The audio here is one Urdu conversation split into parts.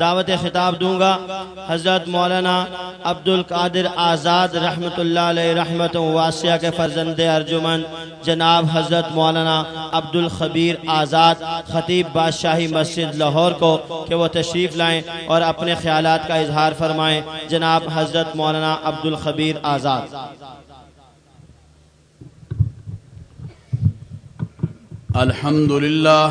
دعوت خطاب دوں گا۔ حضرت مولانا عبد القادر آزاد رحمت اللہ علیہ رحمت واسعہ کے فرزند ارجمن جناب حضرت مولانا عبد الخبیر آزاد خطیب بادشاہی مسجد لاہور کو کہ وہ تشریف لائیں اور اپنے خیالات کا اظہار فرمائیں۔ جناب حضرت مولانا عبد الخبیر آزاد۔ الحمد لله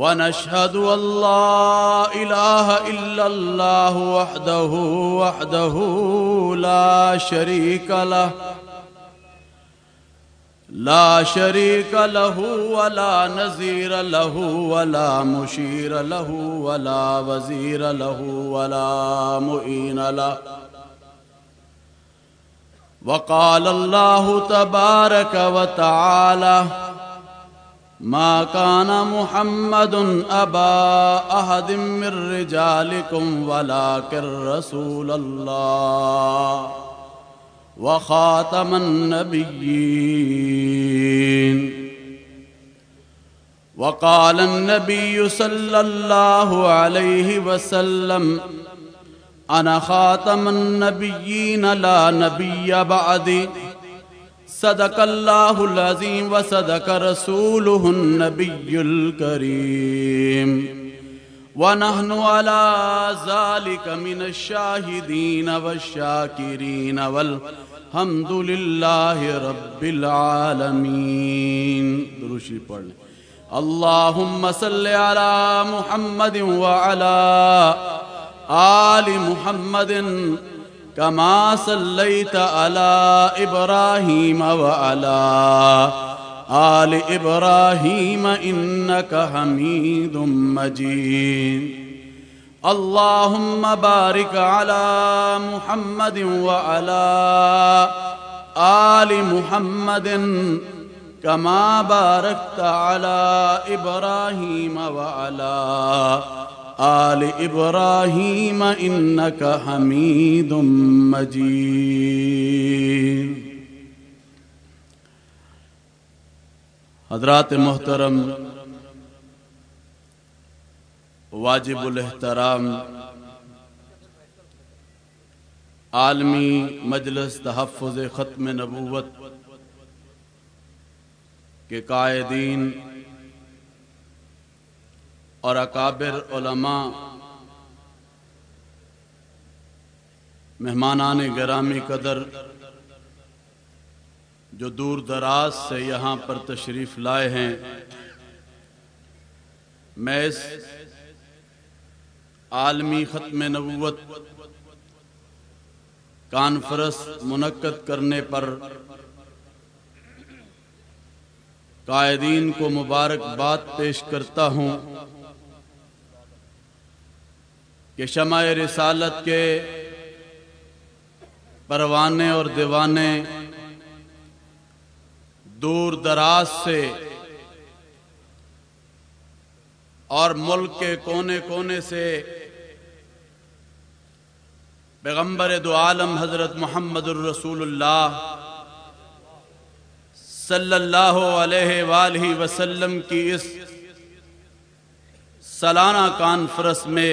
ونشهد ان لا اله الا الله وحده وحده لا شريك له، لا شريك له ولا نظير له ولا مشير له ولا وزير له ولا مؤين له. وقال الله تبارك وتعالى ما كان محمد أبا أحد من رجالكم ولكن رسول الله وخاتم النبيين. وقال النبي صلى الله عليه وسلم، أنا خاتم النبيين لا نبي بعدي. صدق الله العظيم وصدق رسوله النبي الكريم ونحن على ذلك من الشاهدين والشاكرين والحمد لله رب العالمين دروشی پڑھ لیں. اللهم صل على محمد وعلى آل محمد وعلى كما صليت على إبراهيم وعلى آل إبراهيم إنك حميد مجيد. اللهم بارك على محمد وعلى آل محمد كما باركت على إبراهيم وعلى آل إبراهيم إنك حميد مجيد حضرات محترم، واجب الاحترام، عالمی مجلس تحفظ ختم نبوت کے قائدین اور اکابر علماء، مہمانان گرامی قدر، جو دور دراز سے یہاں پر تشریف لائے ہیں، میں اس عالمی ختم نبوت کانفرنس منعقد کرنے پر قائدین کو مبارکباد پیش کرتا ہوں۔ کہ شمع رسالت کے پروانے اور دیوانے دور دراز سے اور ملک کے کونے کونے سے پیغمبر دو عالم حضرت محمد الرسول اللہ صلی اللہ علیہ وآلہ وسلم کی اس سالانہ کانفرنس میں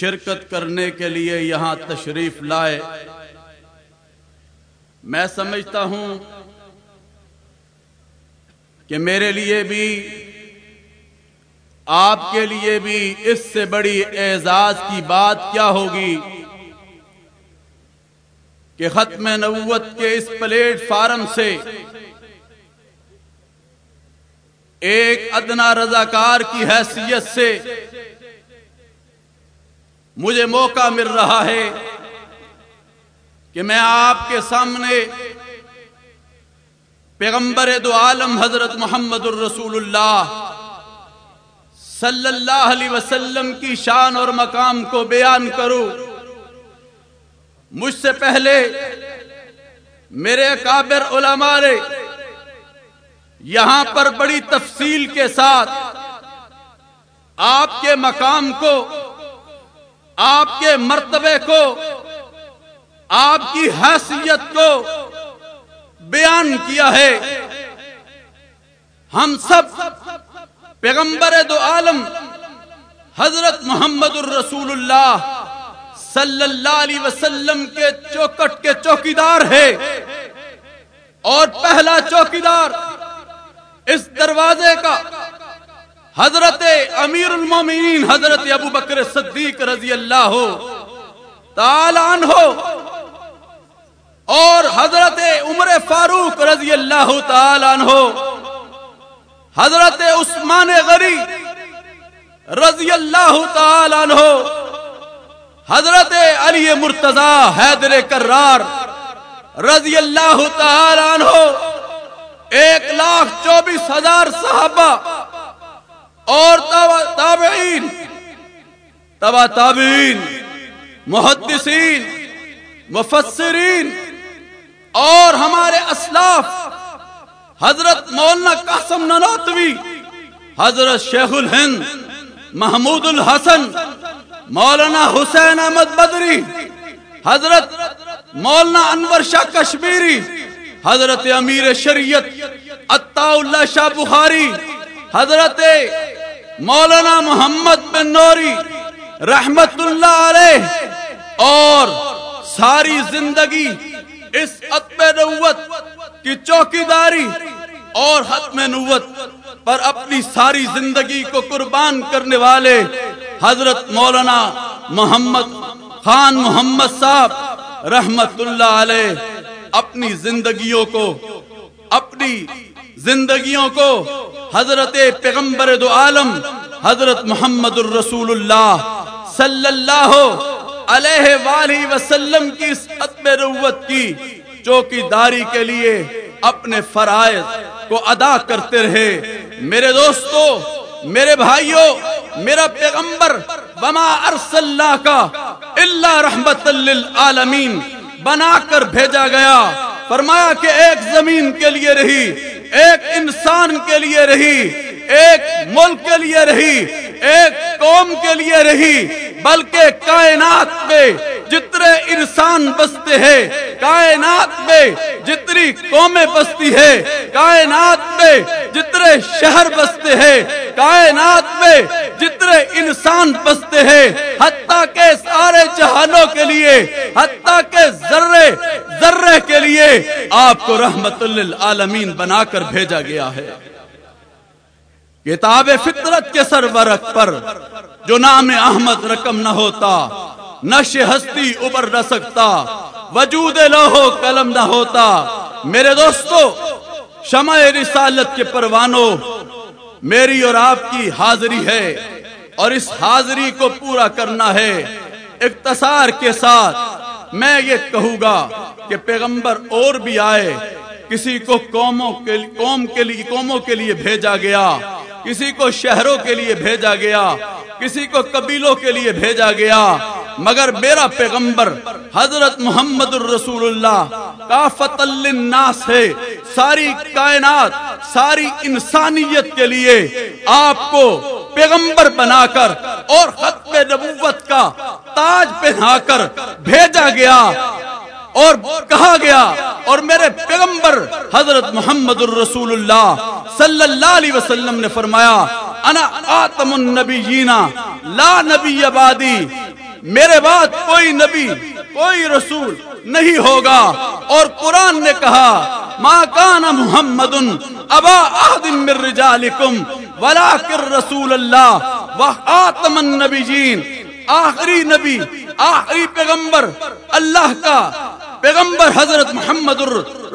شرکت کرنے کے لیے یہاں تشریف لائے۔ میں سمجھتا ہوں کہ میرے لیے بھی، آپ کے لیے بھی اس سے بڑی اعزاز کی بات کیا ہوگی؟ کہ ختم نبوت کے اس پلیٹ فارم سے ایک ادنا رضاکار کی حیثیت سے مجھے موقع مل رہا ہے کہ میں آپ کے سامنے پیغمبر دو عالم حضرت محمد الرسول اللہ صلی اللہ علیہ وسلم کی شان اور مقام کو بیان کروں۔ مجھ سے پہلے میرے کابر علماء نے یہاں پر بڑی تفصیل کے ساتھ آپ کے مقام کو آپ کے مرتبے کو، آپ کی حیثیت کو بیان کیا ہے۔ ہم سب پیغمبر دو عالم، حضرت محمد الرسول اللہ صلی اللہ علیہ وسلم کے چوکٹ کے چوکیدار ہے اور پہلا چوکیدار اس دروازے کا حضرت امیر المومنین حضرت ابو بکر صدیق رضی اللہ ہو تالان ہو اور حضرت عمر فاروق رضی اللہ تعالیٰ ہو حضرت عثمان غری رضی اللہ تعالیٰ ہو حضرت علی مرتضی حیدر کرار رضی اللہ تعالیٰ ہو ایک لاکھ چوبیس ہزار صحابہ اور تابعین تبا تابعین، محدثین، مفسرین، اور ہمارے اسلاف، حضرت مولانا قاسم ننوتوی، حضرت شیخ الہند، محمود الحسن، مولانا حسین احمد بدری، حضرت مولانا انور شاہ کشمیری، حضرت امیر شریعت عطا اللہ شاہ بخاری حضرت مولانا محمد بن نوری رحمت اللہ علیہ اور ساری زندگی اس ختم نوت کی چوکی داری اور ختم نوت پر اپنی ساری زندگی کو قربان کرنے والے حضرت مولانا محمد خان محمد صاحب رحمت اللہ علیہ اپنی زندگیوں کو، اپنی زندگیوں کو حضرت پیغمبر دو عالم، حضرت محمد الرسول اللہ صلی اللہ علیہ وآلہ وسلم کی اس ختم نوت کی چوکی داری کے لیے اپنے فرائض کو ادا کرتے رہے۔ میرے دوستو، میرے بھائیوں میرا پیغمبر بما ارسل اللہ کا اللہ رحمت للعالمین، بنا کر بھیجا گیا۔ فرمایا کہ ایک زمین کے لیے رہی ایک انسان کے لیے رہی، ایک ملک کے لیے رہی، ایک قوم کے لیے رہی، بلکہ کائنات میں جتنے انسان بستے ہیں، کائنات میں جتنی قومیں بستی ہے کائنات میں جتنے شہر بستے ہیں، کائنات میں جتنے انسان بستے ہیں، حتیٰ کے سارے جہانوں کے لیے، حتیٰ کے ذرے ذرے کے لیے آپ کو رحمت للعالمین بنا کر بھیجا گیا ہے۔ کتاب فطرت کے سرورق پر جو نام احمد رقم نہ ہوتا، نش ہستی ابر نہ سکتا، وجود لوہو قلم نہ ہوتا۔ میرے دوستو شمع رسالت کے پروانوں میری اور آپ کی حاضری ہے اور اس حاضری کو پورا کرنا ہے اقتصار کے ساتھ میں یہ کہوں گا کہ پیغمبر اور بھی آئے، کسی کو قوموں کے قوم کے لیے، قوموں کے لیے بھیجا گیا، کسی کو شہروں کے لیے بھیجا گیا، کسی کو قبیلوں کے لیے بھیجا گیا مگر میرا پیغمبر حضرت محمد الرسول اللہ کافت للناس ہے، ساری کائنات، ساری انسانیت کے لیے آپ کو پیغمبر بنا کر اور ختم نبوت کا تاج پہنا کر بھیجا گیا اور کہا گیا اور میرے پیغمبر حضرت محمد الرسول اللہ صلی اللہ علیہ وسلم نے فرمایا، انا آتم النبیین، لا نبی آبادی میرے بعد کوئی نبی، کوئی رسول نہیں ہوگا۔ اور قرآن نے کہا، ما کان محمد ابا احد من رجالکم، ولیکن رسول اللہ وآتم النبیین. آخری نبی، آخری پیغمبر اللہ کا پیغمبر حضرت محمد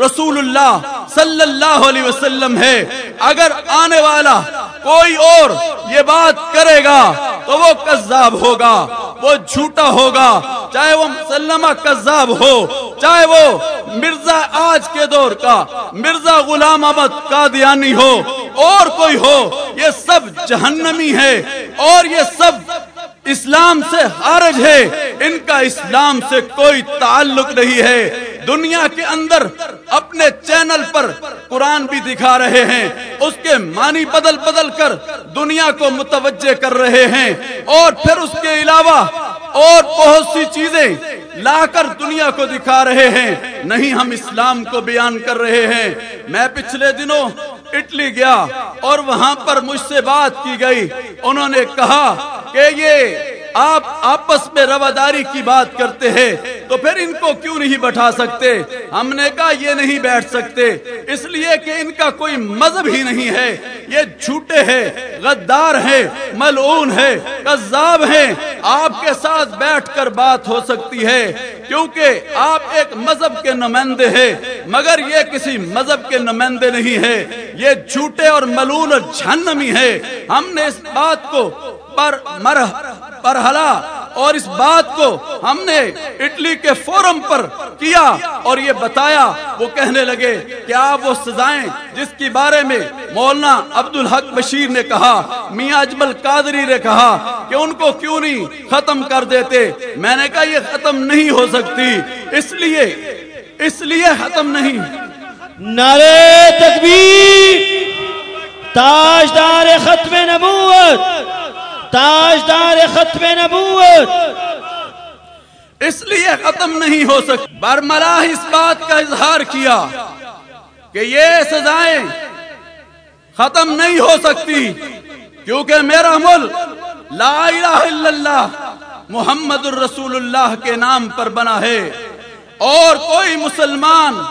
رسول اللہ صلی اللہ علیہ وسلم ہے۔ اگر آنے والا کوئی اور یہ بات کرے گا تو وہ قذاب ہوگا، وہ جھوٹا ہوگا۔ چاہے وہ مسلمہ کذاب ہو، چاہے وہ مرزا آج کے دور کا، مرزا غلام احمد قادیانی ہو، اور کوئی ہو، یہ سب جہنمی ہے۔ اور یہ سب اسلام سے حارج ہے، ان کا اسلام سے کوئی تعلق نہیں ہے۔ دنیا کے اندر اپنے چینل پر قرآن بھی دکھا رہے ہیں، اس کے معنی بدل بدل کر دنیا کو متوجہ کر رہے ہیں۔ اور پھر اس کے علاوہ اور بہت سی چیزیں لا کر دنیا کو دکھا رہے ہیں۔ نہیں ہم اسلام کو بیان کر رہے ہیں۔ میں پچھلے دنوں اٹلی گیا اور وہاں پر مجھ سے بات کی گئی۔ انہوں نے کہا کہ یہ آپ آپس میں رواداری کی بات کرتے ہیں، تو پھر ان کو کیوں نہیں بٹھا سکتے؟ ہم نے کہا یہ نہیں بیٹھ سکتے، اس لیے کہ ان کا کوئی مذہب ہی نہیں ہے۔ یہ جھوٹے ہیں، غدار ہیں، ملعون ہے قذاب ہیں۔ آپ کے ساتھ بیٹھ کر بات ہو سکتی ہے، کیونکہ آپ ایک مذہب کے نمائندے ہیں۔ مگر یہ کسی مذہب کے نمائندے نہیں ہے۔ یہ جھوٹے اور ملون اور جھنمی ہے ہم نے اس بات کو پر مرح پر ہلا اور اس بات کو ہم نے اٹلی کے فورم پر کیا اور یہ بتایا۔ وہ کہنے لگے کہ آپ وہ سزائیں جس کی بارے میں مولانا عبد الحق بشیر نے کہا، میاں اجمل قادری نے کہا کہ ان کو کیوں نہیں ختم کر دیتے؟ میں نے کہا، یہ ختم نہیں ہو سکتی۔ اس لیے اس لیے ختم نہیں۔ نعرے تکبیر، تاجدار ختم نبوت۔ تاجدار ختم نبوت۔ اس لیے ختم نہیں ہو سکتا برملا اس بات کا اظہار کیا کہ یہ سزائیں ختم نہیں ہو سکتی، کیونکہ میرا ملک لا الہ الا اللہ، محمد الرسول اللہ کے نام پر بنا ہے۔ اور کوئی مسلمان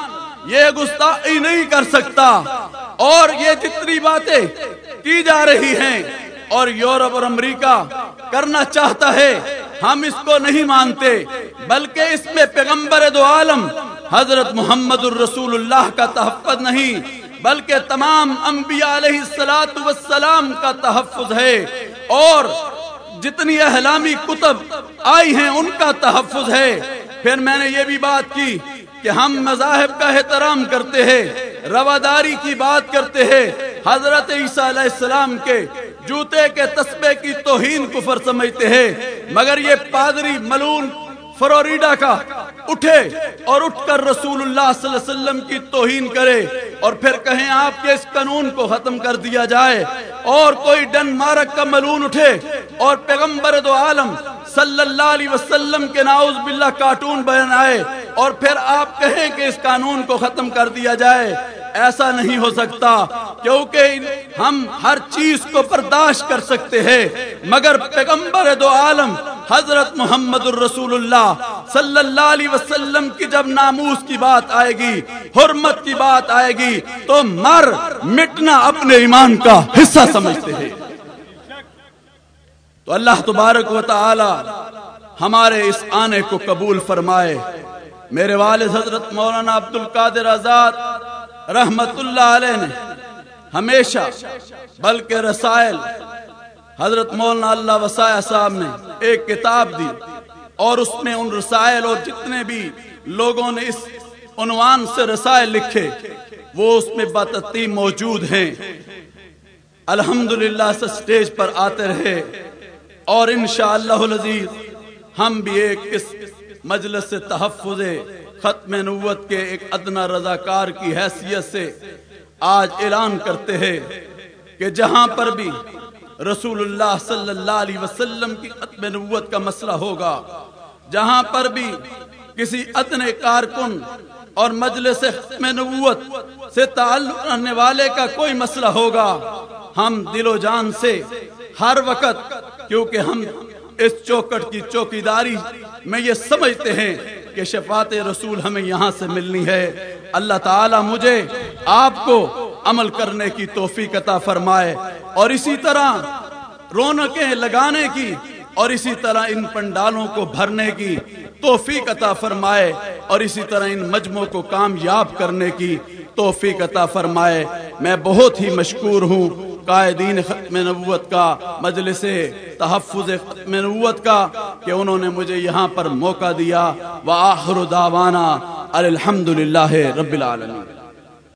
یہ گستاخی نہیں کر سکتا۔ اور یہ جتنی باتیں کی جا رہی ہیں اور یورپ اور امریکہ کرنا چاہتا ہے، ہم اس کو نہیں مانتے، بلکہ اس میں پیغمبر دو عالم، حضرت محمد الرسول اللہ کا تحفظ نہیں، بلکہ تمام انبیاء علیہ والسلام کا تحفظ ہے۔ اور جتنی احلامی کتب آئی ہیں، ان کا تحفظ ہے۔ پھر میں نے یہ بھی بات کی کہ ہم مذاہب کا احترام کرتے ہیں، رواداری کی بات کرتے ہیں۔ حضرت عیسیٰ علیہ السلام کے جوتے کے تسبے کی توہین کفر سمجھتے ہیں۔ مگر یہ پادری ملون فروریڈا کا اٹھے اور اٹھ کر رسول اللہ صلی اللہ علیہ وسلم کی توہین کرے اور پھر کہیں آپ کے اس قانون کو ختم کر دیا جائے اور کوئی ڈن مارک کا ملون اٹھے اور پیغمبر دو عالم صلی اللہ علیہ وسلم کے ناؤز باللہ کارٹون بہن آئے اور پھر آپ کہیں کہ اس قانون کو ختم کر دیا جائے، ایسا نہیں ہو سکتا، کیونکہ ہم ہر چیز کو برداشت کر سکتے ہیں۔ مگر پیغمبر دو عالم حضرت محمد الرسول اللہ صلی اللہ علیہ وسلم کی جب ناموس کی بات آئے گی، حرمت کی بات آئے گی، تو مر، مٹنا اپنے ایمان کا حصہ سمجھتے ہیں۔ تو اللہ تبارک و تعالی ہمارے اس آنے کو قبول فرمائے۔ میرے والد حضرت مولانا عبد القادر آزاد رحمت اللہ علیہ نے ہمیشہ بلکہ رسائل حضرت مولانا اللہ وسائع صاحب نے ایک کتاب دی اور اس میں ان رسائل اور جتنے بھی لوگوں نے اس عنوان سے رسائل لکھے، وہ اس میں بتتی موجود ہیں۔ الحمدللہ سے سٹیج پر آتے رہے۔ اور انشاءاللہ العزیز ہم بھی ایک اس مجلس سے تحفظ ختم نوت کے ایک ادنا رضاکار کی حیثیت سے آج اعلان کرتے ہیں کہ جہاں پر بھی رسول اللہ صلی اللہ علیہ وسلم کی ختم نوت کا مسئلہ ہوگا، جہاں پر بھی کسی ادن کارکن اور مجلس ختم نبوت سے تعلق رہنے والے کا کوئی مسئلہ ہوگا، ہم دل و جان سے ہر وقت، کیونکہ ہم اس چوکٹ کی چوکیداری میں یہ سمجھتے ہیں کہ شفاعت رسول ہمیں یہاں سے ملنی ہے۔ اللہ تعالی مجھے آپ کو عمل کرنے کی توفیق عطا فرمائے اور اسی طرح رونقیں لگانے کی اور اسی طرح ان پنڈالوں کو بھرنے کی توفیق عطا فرمائے اور اسی طرح ان مجموع کو کامیاب کرنے کی توفیق عطا فرمائے۔ میں بہت ہی مشکور ہوں۔ قائدین ختم نبوت کا مجلس تحفظ ختم نبوت کا کہ انہوں نے مجھے یہاں پر موقع دیا وہ آخر الحمدللہ الحمد للہ رب العالمین۔